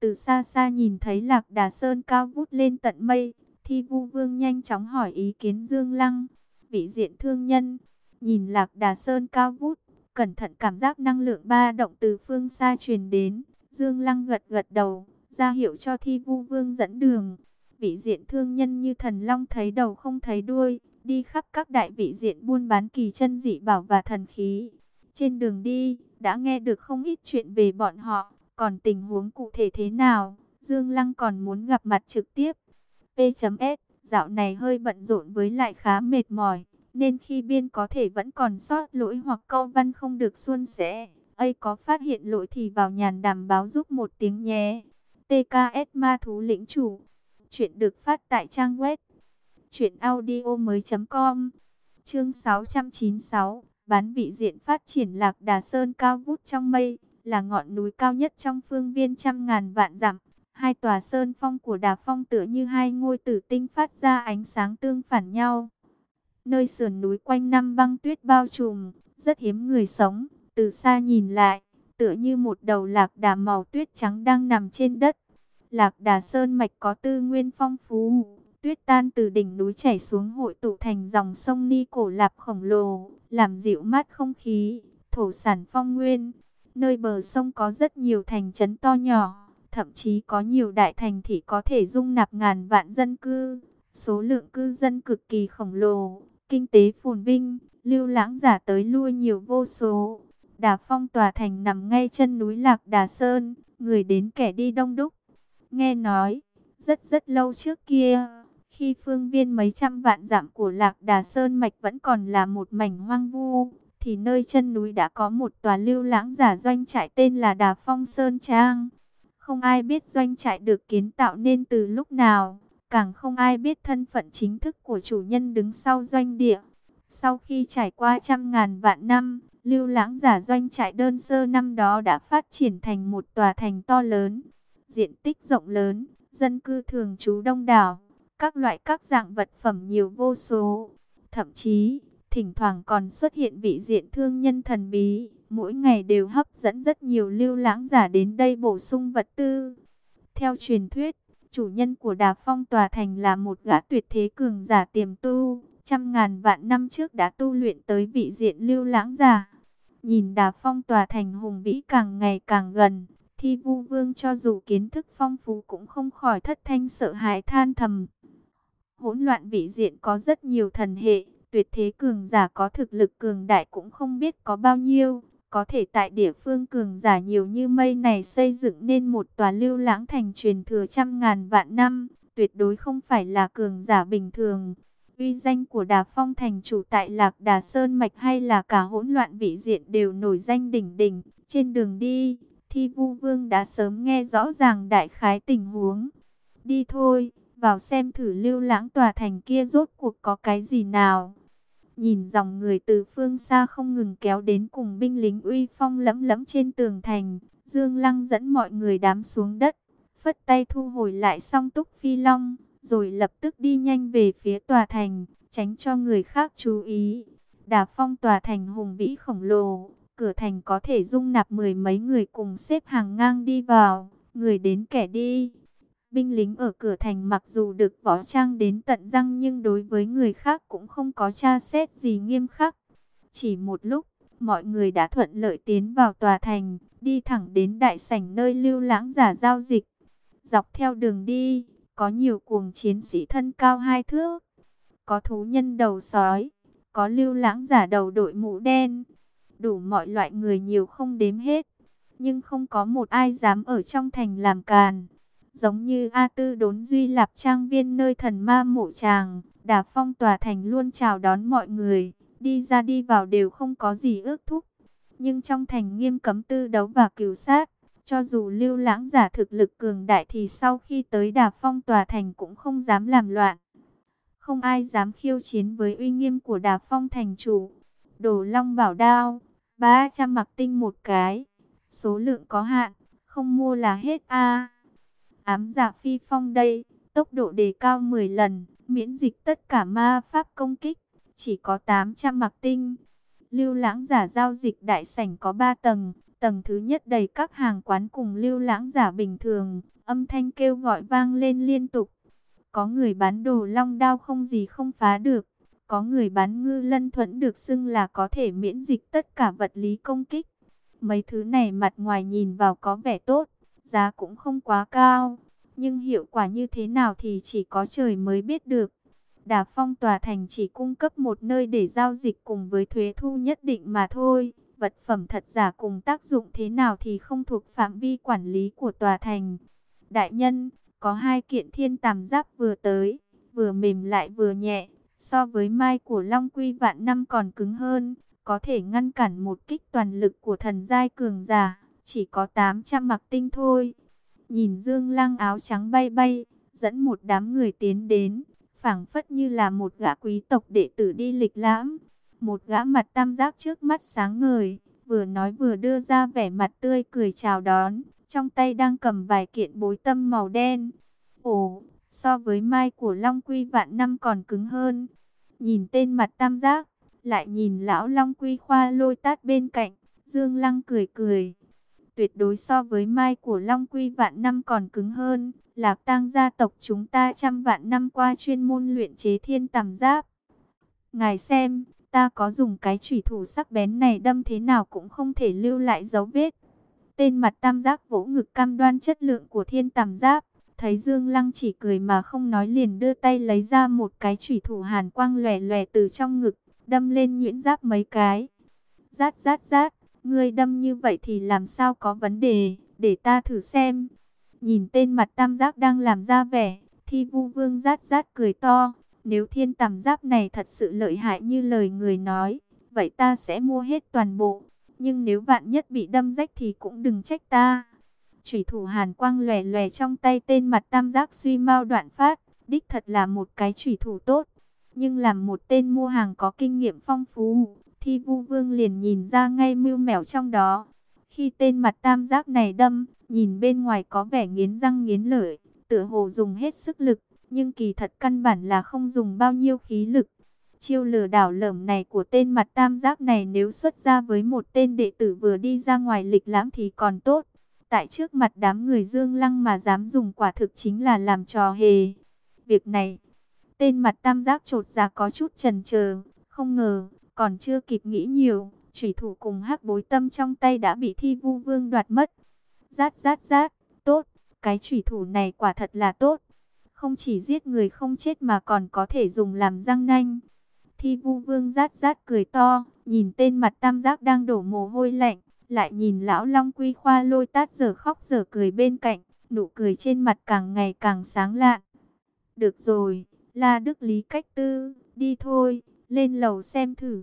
Từ xa xa nhìn thấy lạc đà sơn cao vút lên tận mây, Thi vu vương nhanh chóng hỏi ý kiến Dương Lăng, vị diện thương nhân, nhìn lạc đà sơn cao vút, cẩn thận cảm giác năng lượng ba động từ phương xa truyền đến. Dương Lăng gật gật đầu, ra hiệu cho thi vu vương dẫn đường. Vị diện thương nhân như thần long thấy đầu không thấy đuôi, đi khắp các đại vị diện buôn bán kỳ chân dị bảo và thần khí. Trên đường đi, đã nghe được không ít chuyện về bọn họ, còn tình huống cụ thể thế nào, Dương Lăng còn muốn gặp mặt trực tiếp. P.S. Dạo này hơi bận rộn với lại khá mệt mỏi, nên khi biên có thể vẫn còn sót lỗi hoặc câu văn không được suôn sẻ. ấy có phát hiện lỗi thì vào nhàn đàm báo giúp một tiếng nhé. TKS Ma Thú Lĩnh Chủ. Chuyện được phát tại trang web chuyểnaudio.com Chương 696 Bán vị diện phát triển lạc đà sơn cao vút trong mây, Là ngọn núi cao nhất trong phương viên trăm ngàn vạn dặm. Hai tòa sơn phong của đà phong tựa như hai ngôi tử tinh phát ra ánh sáng tương phản nhau. Nơi sườn núi quanh năm băng tuyết bao trùm, Rất hiếm người sống, Từ xa nhìn lại tựa như một đầu lạc đà màu tuyết trắng đang nằm trên đất. Lạc đà sơn mạch có tư nguyên phong phú, tuyết tan từ đỉnh núi chảy xuống hội tụ thành dòng sông Ni cổ lạp khổng lồ, làm dịu mát không khí, thổ sản phong nguyên. Nơi bờ sông có rất nhiều thành trấn to nhỏ, thậm chí có nhiều đại thành thị có thể dung nạp ngàn vạn dân cư. Số lượng cư dân cực kỳ khổng lồ, kinh tế phồn vinh, lưu lãng giả tới lui nhiều vô số. Đà Phong tòa thành nằm ngay chân núi Lạc Đà Sơn, người đến kẻ đi đông đúc. Nghe nói, rất rất lâu trước kia, khi phương viên mấy trăm vạn dặm của Lạc Đà Sơn mạch vẫn còn là một mảnh hoang vu, thì nơi chân núi đã có một tòa lưu lãng giả doanh trại tên là Đà Phong Sơn Trang. Không ai biết doanh trại được kiến tạo nên từ lúc nào, càng không ai biết thân phận chính thức của chủ nhân đứng sau doanh địa. Sau khi trải qua trăm ngàn vạn năm, Lưu lãng giả doanh trại đơn sơ năm đó đã phát triển thành một tòa thành to lớn, diện tích rộng lớn, dân cư thường trú đông đảo, các loại các dạng vật phẩm nhiều vô số. Thậm chí, thỉnh thoảng còn xuất hiện vị diện thương nhân thần bí, mỗi ngày đều hấp dẫn rất nhiều lưu lãng giả đến đây bổ sung vật tư. Theo truyền thuyết, chủ nhân của Đà Phong tòa thành là một gã tuyệt thế cường giả tiềm tu, trăm ngàn vạn năm trước đã tu luyện tới vị diện lưu lãng giả. Nhìn đà phong tòa thành hùng vĩ càng ngày càng gần, thi vu vương cho dù kiến thức phong phú cũng không khỏi thất thanh sợ hãi than thầm. Hỗn loạn vị diện có rất nhiều thần hệ, tuyệt thế cường giả có thực lực cường đại cũng không biết có bao nhiêu. Có thể tại địa phương cường giả nhiều như mây này xây dựng nên một tòa lưu lãng thành truyền thừa trăm ngàn vạn năm, tuyệt đối không phải là cường giả bình thường. Uy danh của Đà Phong thành chủ tại Lạc Đà Sơn Mạch hay là cả hỗn loạn vị diện đều nổi danh đỉnh đỉnh. Trên đường đi, Thi Vu Vương đã sớm nghe rõ ràng đại khái tình huống. Đi thôi, vào xem thử lưu lãng tòa thành kia rốt cuộc có cái gì nào. Nhìn dòng người từ phương xa không ngừng kéo đến cùng binh lính uy phong lẫm lẫm trên tường thành. Dương Lăng dẫn mọi người đám xuống đất, phất tay thu hồi lại song túc phi long rồi lập tức đi nhanh về phía tòa thành, tránh cho người khác chú ý. Đà phong tòa thành hùng vĩ khổng lồ, cửa thành có thể dung nạp mười mấy người cùng xếp hàng ngang đi vào, người đến kẻ đi. Binh lính ở cửa thành mặc dù được võ trang đến tận răng nhưng đối với người khác cũng không có tra xét gì nghiêm khắc. Chỉ một lúc, mọi người đã thuận lợi tiến vào tòa thành, đi thẳng đến đại sảnh nơi lưu lãng giả giao dịch. Dọc theo đường đi, có nhiều cuồng chiến sĩ thân cao hai thước, có thú nhân đầu sói, có lưu lãng giả đầu đội mũ đen, đủ mọi loại người nhiều không đếm hết. Nhưng không có một ai dám ở trong thành làm càn. Giống như A Tư đốn duy lạp trang viên nơi thần ma mộ tràng, đà phong tòa thành luôn chào đón mọi người, đi ra đi vào đều không có gì ước thúc. Nhưng trong thành nghiêm cấm tư đấu và cửu sát, cho dù lưu lãng giả thực lực cường đại thì sau khi tới đà phong tòa thành cũng không dám làm loạn. Không ai dám khiêu chiến với uy nghiêm của đà phong thành chủ. Đồ long bảo đao, 300 mặc tinh một cái. Số lượng có hạn, không mua là hết a Ám giả phi phong đây, tốc độ đề cao 10 lần, miễn dịch tất cả ma pháp công kích, chỉ có 800 mặc tinh. Lưu lãng giả giao dịch đại sảnh có 3 tầng, Tầng thứ nhất đầy các hàng quán cùng lưu lãng giả bình thường, âm thanh kêu gọi vang lên liên tục. Có người bán đồ long đao không gì không phá được, có người bán ngư lân thuẫn được xưng là có thể miễn dịch tất cả vật lý công kích. Mấy thứ này mặt ngoài nhìn vào có vẻ tốt, giá cũng không quá cao, nhưng hiệu quả như thế nào thì chỉ có trời mới biết được. Đà phong tòa thành chỉ cung cấp một nơi để giao dịch cùng với thuế thu nhất định mà thôi. Vật phẩm thật giả cùng tác dụng thế nào thì không thuộc phạm vi quản lý của tòa thành. Đại nhân, có hai kiện thiên tàm giáp vừa tới, vừa mềm lại vừa nhẹ, so với mai của Long Quy vạn năm còn cứng hơn, có thể ngăn cản một kích toàn lực của thần giai cường giả, chỉ có 800 mặc tinh thôi. Nhìn Dương Lăng áo trắng bay bay, dẫn một đám người tiến đến, phảng phất như là một gã quý tộc đệ tử đi lịch lãm. Một gã mặt tam giác trước mắt sáng ngời, vừa nói vừa đưa ra vẻ mặt tươi cười chào đón, trong tay đang cầm vài kiện bối tâm màu đen. Ồ, so với mai của Long Quy vạn năm còn cứng hơn. Nhìn tên mặt tam giác, lại nhìn lão Long Quy khoa lôi tát bên cạnh, Dương Lăng cười cười. Tuyệt đối so với mai của Long Quy vạn năm còn cứng hơn, lạc tang gia tộc chúng ta trăm vạn năm qua chuyên môn luyện chế thiên tầm giáp. Ngài xem, ta có dùng cái chủy thủ sắc bén này đâm thế nào cũng không thể lưu lại dấu vết. Tên mặt tam giác vỗ ngực cam đoan chất lượng của thiên tam giáp. Thấy Dương Lăng chỉ cười mà không nói liền đưa tay lấy ra một cái chủy thủ hàn quang lòe lòe từ trong ngực, đâm lên nhuyễn giáp mấy cái. Rát rát rát, ngươi đâm như vậy thì làm sao có vấn đề, để ta thử xem. Nhìn tên mặt tam giác đang làm ra vẻ, thi vu vương rát rát cười to. Nếu thiên tầm giáp này thật sự lợi hại như lời người nói, vậy ta sẽ mua hết toàn bộ. Nhưng nếu vạn nhất bị đâm rách thì cũng đừng trách ta. Chủy thủ hàn quang lòe lòe trong tay tên mặt tam giác suy mau đoạn phát, đích thật là một cái chủy thủ tốt. Nhưng làm một tên mua hàng có kinh nghiệm phong phú, thì vu vương liền nhìn ra ngay mưu mẻo trong đó. Khi tên mặt tam giác này đâm, nhìn bên ngoài có vẻ nghiến răng nghiến lợi, tựa hồ dùng hết sức lực, nhưng kỳ thật căn bản là không dùng bao nhiêu khí lực. Chiêu lừa đảo lởm này của tên mặt tam giác này nếu xuất ra với một tên đệ tử vừa đi ra ngoài lịch lãm thì còn tốt. Tại trước mặt đám người dương lăng mà dám dùng quả thực chính là làm trò hề. Việc này, tên mặt tam giác trột ra có chút trần chờ không ngờ, còn chưa kịp nghĩ nhiều. Chủy thủ cùng hắc bối tâm trong tay đã bị thi vu vương đoạt mất. Rát rát rát, tốt, cái chủy thủ này quả thật là tốt. Không chỉ giết người không chết mà còn có thể dùng làm răng nanh. Thi vu vương rát rát cười to, nhìn tên mặt tam giác đang đổ mồ hôi lạnh, lại nhìn lão long quy khoa lôi tát giờ khóc giờ cười bên cạnh, nụ cười trên mặt càng ngày càng sáng lạn. Được rồi, La Đức Lý cách tư, đi thôi, lên lầu xem thử.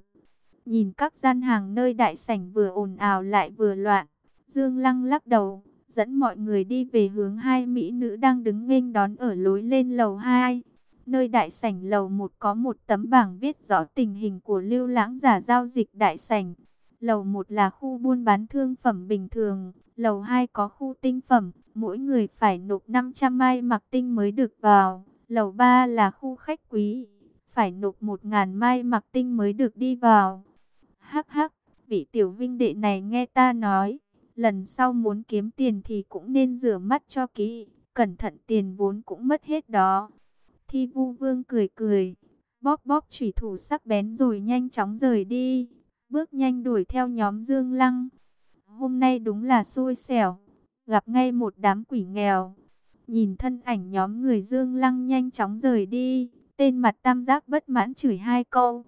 Nhìn các gian hàng nơi đại sảnh vừa ồn ào lại vừa loạn, Dương Lăng lắc đầu, dẫn mọi người đi về hướng hai mỹ nữ đang đứng nghênh đón ở lối lên lầu 2. Nơi đại sảnh lầu 1 có một tấm bảng viết rõ tình hình của lưu lãng giả giao dịch đại sảnh. Lầu 1 là khu buôn bán thương phẩm bình thường, lầu 2 có khu tinh phẩm, mỗi người phải nộp 500 mai mặc tinh mới được vào. Lầu 3 là khu khách quý, phải nộp 1.000 mai mặc tinh mới được đi vào. Hắc hắc, vị tiểu vinh đệ này nghe ta nói, lần sau muốn kiếm tiền thì cũng nên rửa mắt cho kỹ, cẩn thận tiền vốn cũng mất hết đó. Thi vu vương cười cười, bóp bóp chủy thủ sắc bén rồi nhanh chóng rời đi, bước nhanh đuổi theo nhóm Dương Lăng. Hôm nay đúng là xui xẻo, gặp ngay một đám quỷ nghèo. Nhìn thân ảnh nhóm người Dương Lăng nhanh chóng rời đi, tên mặt tam giác bất mãn chửi hai câu.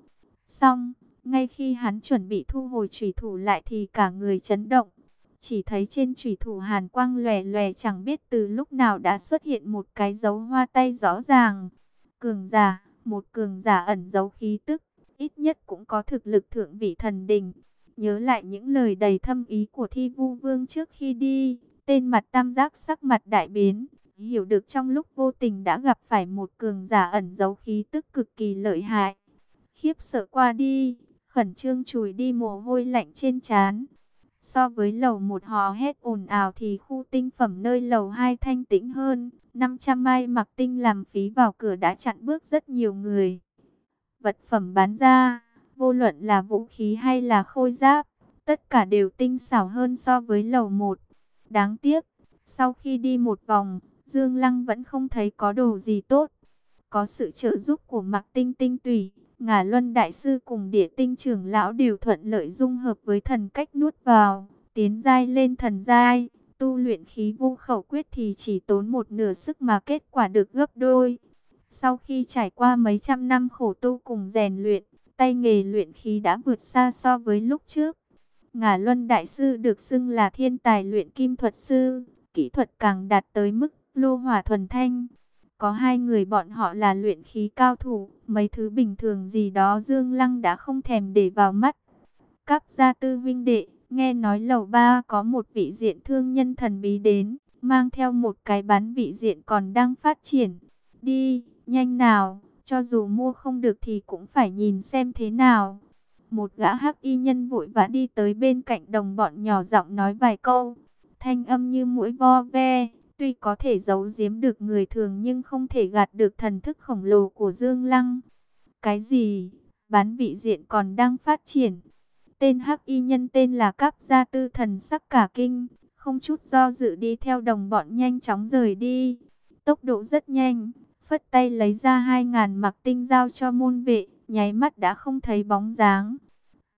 Xong, ngay khi hắn chuẩn bị thu hồi chủy thủ lại thì cả người chấn động. Chỉ thấy trên chủy thủ hàn quang lòe lòe chẳng biết từ lúc nào đã xuất hiện một cái dấu hoa tay rõ ràng. Cường giả, một cường giả ẩn dấu khí tức, ít nhất cũng có thực lực thượng vị thần đình. Nhớ lại những lời đầy thâm ý của thi vu vương trước khi đi, tên mặt tam giác sắc mặt đại biến. Hiểu được trong lúc vô tình đã gặp phải một cường giả ẩn dấu khí tức cực kỳ lợi hại. Khiếp sợ qua đi, khẩn trương chùi đi mồ hôi lạnh trên trán. So với lầu một hò hét ồn ào thì khu tinh phẩm nơi lầu hai thanh tĩnh hơn. 500 mai mặc tinh làm phí vào cửa đã chặn bước rất nhiều người. Vật phẩm bán ra, vô luận là vũ khí hay là khôi giáp, tất cả đều tinh xảo hơn so với lầu một. Đáng tiếc, sau khi đi một vòng, Dương Lăng vẫn không thấy có đồ gì tốt. Có sự trợ giúp của mặc tinh tinh tùy, Ngà Luân Đại Sư cùng địa tinh trưởng lão đều thuận lợi dung hợp với thần cách nuốt vào, tiến giai lên thần giai, tu luyện khí vô khẩu quyết thì chỉ tốn một nửa sức mà kết quả được gấp đôi. Sau khi trải qua mấy trăm năm khổ tu cùng rèn luyện, tay nghề luyện khí đã vượt xa so với lúc trước. Ngà Luân Đại Sư được xưng là thiên tài luyện kim thuật sư, kỹ thuật càng đạt tới mức lô hỏa thuần thanh. Có hai người bọn họ là luyện khí cao thủ, mấy thứ bình thường gì đó Dương Lăng đã không thèm để vào mắt. Các gia tư vinh đệ, nghe nói lầu ba có một vị diện thương nhân thần bí đến, mang theo một cái bán vị diện còn đang phát triển. Đi, nhanh nào, cho dù mua không được thì cũng phải nhìn xem thế nào. Một gã hắc y nhân vội vã đi tới bên cạnh đồng bọn nhỏ giọng nói vài câu. Thanh âm như mũi vo ve, tuy có thể giấu giếm được người thường nhưng không thể gạt được thần thức khổng lồ của Dương Lăng. Cái gì? Bán vị diện còn đang phát triển. Tên hắc y nhân tên là Cáp Gia Tư Thần sắc cả kinh, không chút do dự đi theo đồng bọn nhanh chóng rời đi. Tốc độ rất nhanh, phất tay lấy ra hai ngàn mặc tinh giao cho môn vệ, nháy mắt đã không thấy bóng dáng.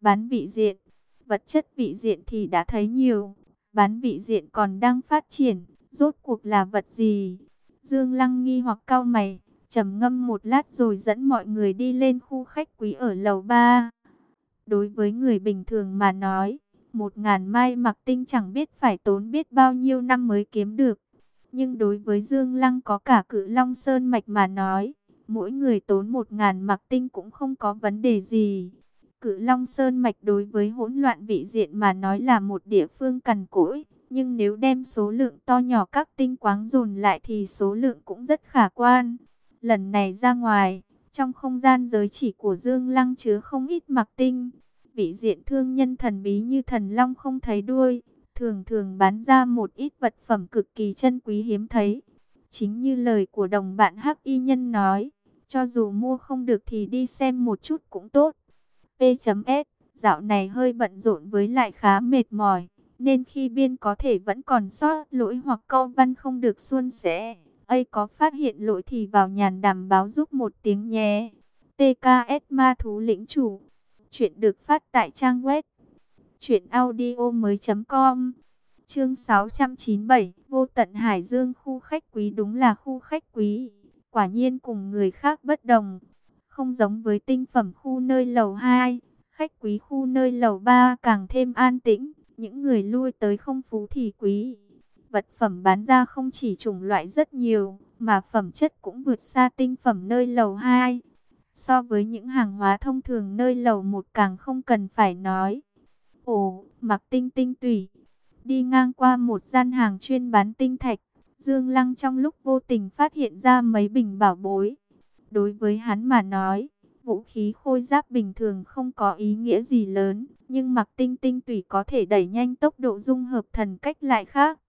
Bán vị diện, vật chất vị diện thì đã thấy nhiều, bán vị diện còn đang phát triển, rốt cuộc là vật gì? Dương Lăng nghi hoặc cao mày, trầm ngâm một lát rồi dẫn mọi người đi lên khu khách quý ở lầu 3. Đối với người bình thường mà nói, một ngàn mai mặc tinh chẳng biết phải tốn biết bao nhiêu năm mới kiếm được. Nhưng đối với Dương Lăng có cả cự Long Sơn Mạch mà nói, mỗi người tốn một ngàn mặc tinh cũng không có vấn đề gì. Cự Long Sơn Mạch đối với hỗn loạn vị diện mà nói là một địa phương cằn cỗi. Nhưng nếu đem số lượng to nhỏ các tinh quáng dồn lại thì số lượng cũng rất khả quan. Lần này ra ngoài, trong không gian giới chỉ của Dương Lăng chứa không ít mặc tinh. Vị diện thương nhân thần bí như thần long không thấy đuôi, thường thường bán ra một ít vật phẩm cực kỳ chân quý hiếm thấy. Chính như lời của đồng bạn Hắc Y Nhân nói, cho dù mua không được thì đi xem một chút cũng tốt. P.S. Dạo này hơi bận rộn với lại khá mệt mỏi, nên khi biên có thể vẫn còn sót lỗi hoặc câu văn không được suôn sẻ. ấy có phát hiện lỗi thì vào nhàn đàm báo giúp một tiếng nhé. TKS Ma Thú Lĩnh Chủ Chuyện được phát tại trang web Chuyện audio mới com Chương 697 Vô tận Hải Dương khu khách quý đúng là khu khách quý Quả nhiên cùng người khác bất đồng Không giống với tinh phẩm khu nơi lầu 2 Khách quý khu nơi lầu 3 càng thêm an tĩnh những người lui tới không phú thì quý Vật phẩm bán ra không chỉ chủng loại rất nhiều Mà phẩm chất cũng vượt xa tinh phẩm nơi lầu 2 So với những hàng hóa thông thường nơi lầu một càng không cần phải nói Ồ, mặc tinh tinh tùy. Đi ngang qua một gian hàng chuyên bán tinh thạch. Dương Lăng trong lúc vô tình phát hiện ra mấy bình bảo bối. Đối với hắn mà nói, vũ khí khôi giáp bình thường không có ý nghĩa gì lớn. Nhưng mặc tinh tinh tùy có thể đẩy nhanh tốc độ dung hợp thần cách lại khác.